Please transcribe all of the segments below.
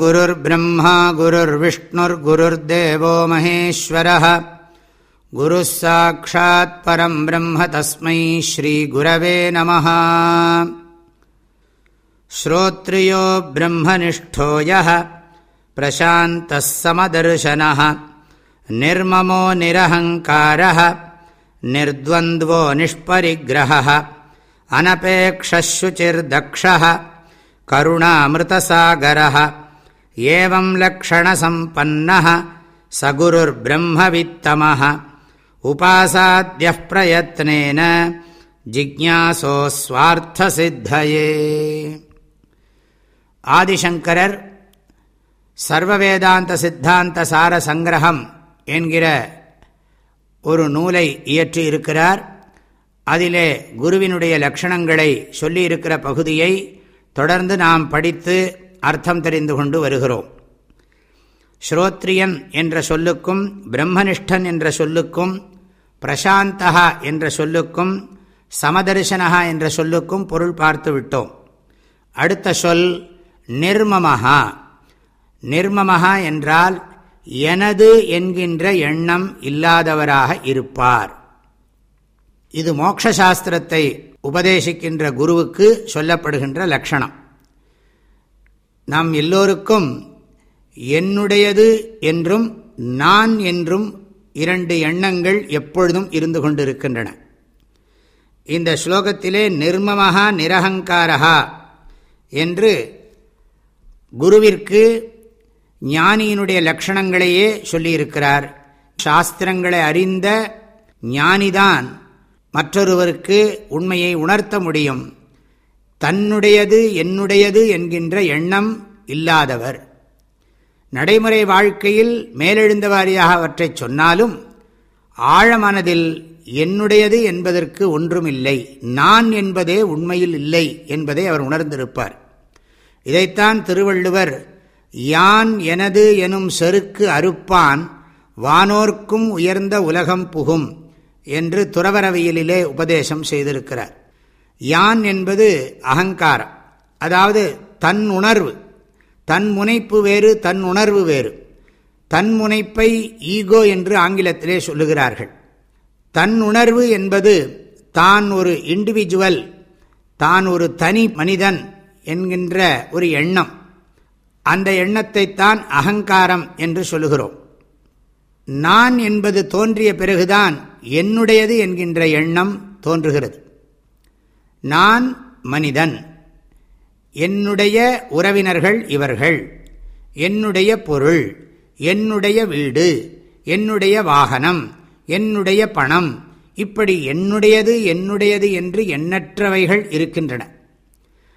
குருர் பிரம்மா குருர் விஷ்ணுர் குருர் தேவோ மகேஸ்வர குரு சாட்சாத் பரம் பிரம்ம தஸ்மை ஸ்ரீ குரவே நம ஸ்ரோத்ரியோ பிரம்மனிஷ்டோய பிரசாந்தமதர்சன நிர்மமோ நிரஹங்கார நிர்வோ நிஷ்பரிகிரக அனபேக்ஷுச்சிர்தக்ஷ கருணாமிருதசாகர लक्षणसम्पन्नः स गुरुर्ब्रह्मवित्तमः उपासाद्यः प्रयत्नेन ஜிக்யாசோஸ்வார்த்தசித்தயே ஆதிசங்கரர் சர்வவேதாந்த சித்தாந்த சார சங்கிரகம் என்கிற ஒரு நூலை இயற்றி இருக்கிறார் அதிலே குருவினுடைய லட்சணங்களை சொல்லியிருக்கிற பகுதியை தொடர்ந்து நாம் படித்து அர்த்தம் தெரிந்து கொண்டு வருகிறோம். ஸ்ரோத்ரியன் என்ற சொல்லுக்கும் பிரம்மனிஷ்டன் என்ற சொல்லுக்கும் பிரசாந்தகா என்ற சொல்லுக்கும் சமதர்சனகா என்ற சொல்லுக்கும் பொருள் பார்த்து விட்டோம். அடுத்த சொல் நிர்மமஹா. நிர்மமஹா என்றால் எனது என்கின்ற எண்ணம் இல்லாதவராக இருப்பார். இது மோக்ஷாஸ்திரத்தை உபதேசிக்கின்ற குருவுக்கு சொல்லப்படுகின்ற லட்சணம். நாம் எல்லோருக்கும் என்னுடையது என்றும் நான் என்றும் இரண்டு எண்ணங்கள் எப்பொழுதும் இருந்து கொண்டிருக்கின்றன. இந்த ஸ்லோகத்திலே நிர்மமகா நிரகங்காரகா என்று குருவிற்கு ஞானியினுடைய லட்சணங்களையே சொல்லியிருக்கிறார். சாஸ்திரங்களை அறிந்த ஞானிதான் மற்றொருவருக்கு உண்மையை உணர்த்த முடியும். தன்னுடையது என்னுடையது என்கின்ற எண்ணம் இல்லாதவர். நடைமுறை வாழ்க்கையில் மேலெழுந்த வாரியாக அவற்றை சொன்னாலும் ஆழமனதில் என்னுடையது என்பதற்கு ஒன்றுமில்லை நான் என்பதே உண்மையில் இல்லை என்பதை அவர் உணர்ந்திருப்பார். இதைத்தான் திருவள்ளுவர் யான் எனது எனும் செருக்கு அறுப்பான் வானோர்க்கும் உயர்ந்த உலகம் புகும் என்று துறவரவியலிலே உபதேசம் செய்திருக்கிறார். யான் என்பது அகங்காரம். அதாவது தன் உணர்வு. தன் முனைப்பு வேறு தன் உணர்வு வேறு. தன் முனைப்பை ஈகோ என்று ஆங்கிலத்திலே சொல்லுகிறார்கள். தன் உணர்வு என்பது தான் ஒரு இண்டிவிஜுவல் தான் ஒரு தனி மனிதன் என்கின்ற ஒரு எண்ணம். அந்த எண்ணத்தை தான் அகங்காரம் என்று சொல்லுகிறோம். நான் என்பது தோன்றிய பிறகுதான் என்னுடையது என்கின்ற எண்ணம் தோன்றுகிறது. நான் மனிதன். என்னுடைய உறவினர்கள் இவர்கள். என்னுடைய பொருள் என்னுடைய வீடு என்னுடைய வாகனம் என்னுடைய பணம் இப்படி என்னுடையது என்னுடையது என்று எண்ணற்றவைகள் இருக்கின்றன.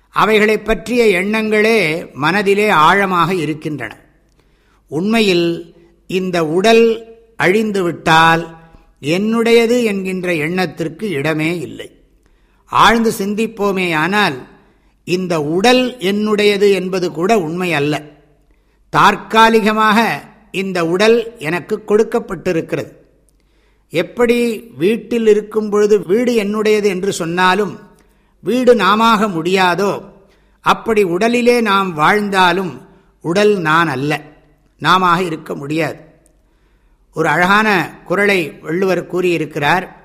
அவைகளை பற்றிய எண்ணங்களே மனதிலே ஆழமாக இருக்கின்றன. உண்மையில் இந்த உடல் அழிந்துவிட்டால் என்னுடையது என்கின்ற எண்ணத்திற்கு இடமே இல்லை. ஆழ்ந்து சிந்திப்போமே ஆனால் இந்த உடல் என்னுடையது என்பது கூட உண்மை அல்ல. தற்காலிகமாக இந்த உடல் எனக்கு கொடுக்கப்பட்டிருக்கிறது. எப்படி வீட்டில் இருக்கும் பொழுது வீடு என்னுடையது என்று சொன்னாலும் வீடு நாமாக முடியாதோ அப்படி உடலிலே நாம் வாழ்ந்தாலும் உடல் நான் அல்ல. நாமாக இருக்க முடியாது. ஒரு அழகான குரலை வள்ளுவர் கூறியிருக்கிறார்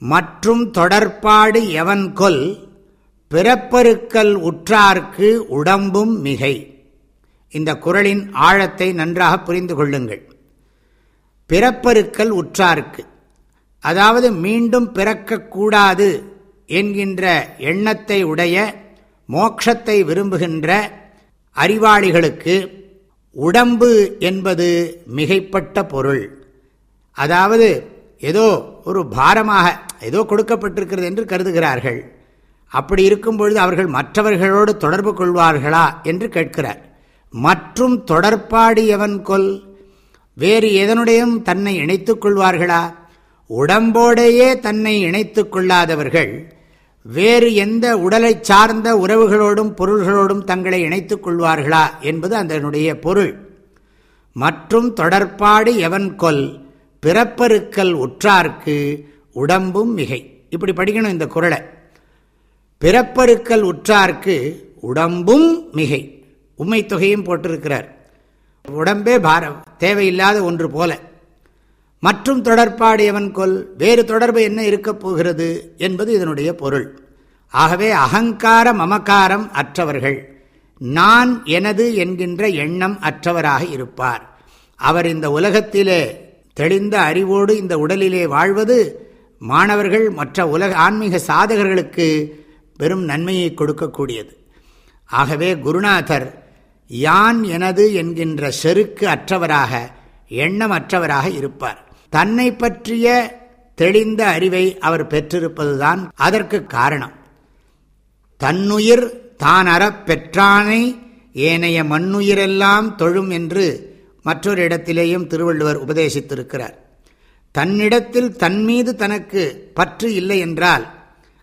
மற்றும் தொடர்பாடு எவன் கொல் பிறப்பருக்கல் உற்றார்க்கு உடம்பும் மிகை. இந்த குரலின் ஆழத்தை நன்றாக புரிந்து கொள்ளுங்கள். பிறப்பருக்கல் உற்றார்க்கு. அதாவது மீண்டும் பிறக்கக்கூடாது என்கின்ற எண்ணத்தை உடைய மோக்ஷத்தை விரும்புகின்ற அறிவாளிகளுக்கு உடம்பு என்பது மிகைப்பட்ட பொருள். அதாவது ஏதோ ஒரு பாரமாக ஏதோ கொடுக்கப்பட்டிருக்கிறது என்று கருதுகிறார்கள். அப்படி இருக்கும் பொழுது அவர்கள் மற்றவர்களோடு தொடர்பு கொள்வார்களா என்று கேட்கிறார். மற்றும் தொடர்பாடியவன் கொல் வேறு எதனுடையும் தன்னை இணைத்துக் கொள்வார்களா? உடம்போடையே தன்னை இணைத்துக் கொள்ளாதவர்கள் வேறு எந்த உடலை சார்ந்த உறவுகளோடும் பொருள்களோடும் தங்களை இணைத்துக் கொள்வார்களா என்பது அதனுடைய பொருள். மற்றும் தொடர்பாடு எவன் கொல் பிறப்பருக்கல் உற்றார்க்கு உடம்பும் மிகை. இப்படி படிக்கணும் இந்த குரலை பிறப்பருக்கல் உற்றார்க்கு உடம்பும் மிகை. உண்மை தொகையும் போட்டிருக்கிறார். உடம்பே பாரம் தேவையில்லாத ஒன்று போல. மற்றும் தொடர்பாடியவன் கொல் வேறு தொடர்பு என்ன இருக்கப் போகிறது என்பது இதனுடைய பொருள். ஆகவே அகங்கார மமக்காரம் அற்றவர்கள் நான் எனது என்கின்ற எண்ணம் அற்றவராக இருப்பார். அவர் இந்த உலகத்திலே தெளிந்த அறிவோடு இந்த உடலிலே வாழ்வது மாணவர்கள் மற்ற உலக ஆன்மீக சாதகர்களுக்கு பெரும் நன்மையை கொடுக்கக்கூடியது. ஆகவே குருநாதர் யான் எனது என்கின்ற செருக்கு அற்றவராக எண்ணம் அற்றவராக இருப்பார். தன்னை பற்றிய தெளிந்த அறிவை அவர் பெற்றிருப்பதுதான் அதற்கு காரணம். தன்னுயிர் தான் அறப் பெற்றானை ஏனைய மண்ணுயிரெல்லாம் தொழும் என்று மற்றொரு இடத்திலேயும் திருவள்ளுவர் உபதேசித்திருக்கிறார். தன்னிடத்தில் தன்மீது தனக்கு பற்று இல்லை என்றால்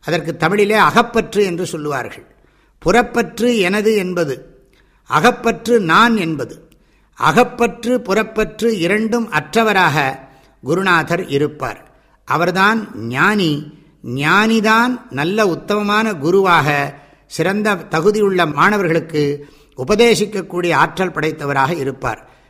அதற்கு தமிழிலே அகப்பற்று என்று சொல்லுவார்கள். புறப்பற்று எனது என்பது அகப்பற்று நான் என்பது அகப்பற்று புறப்பற்று இரண்டும் அற்றவராக குருநாதர் இருப்பார். அவர்தான் ஞானி ஞானிதான் நல்ல உத்தமமான குருவாக சிறந்த தகுதியுள்ள மாணவர்களுக்கு உபதேசிக்கக்கூடிய ஆற்றல் படைத்தவராக இருப்பார்.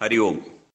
ஹரி ஓம்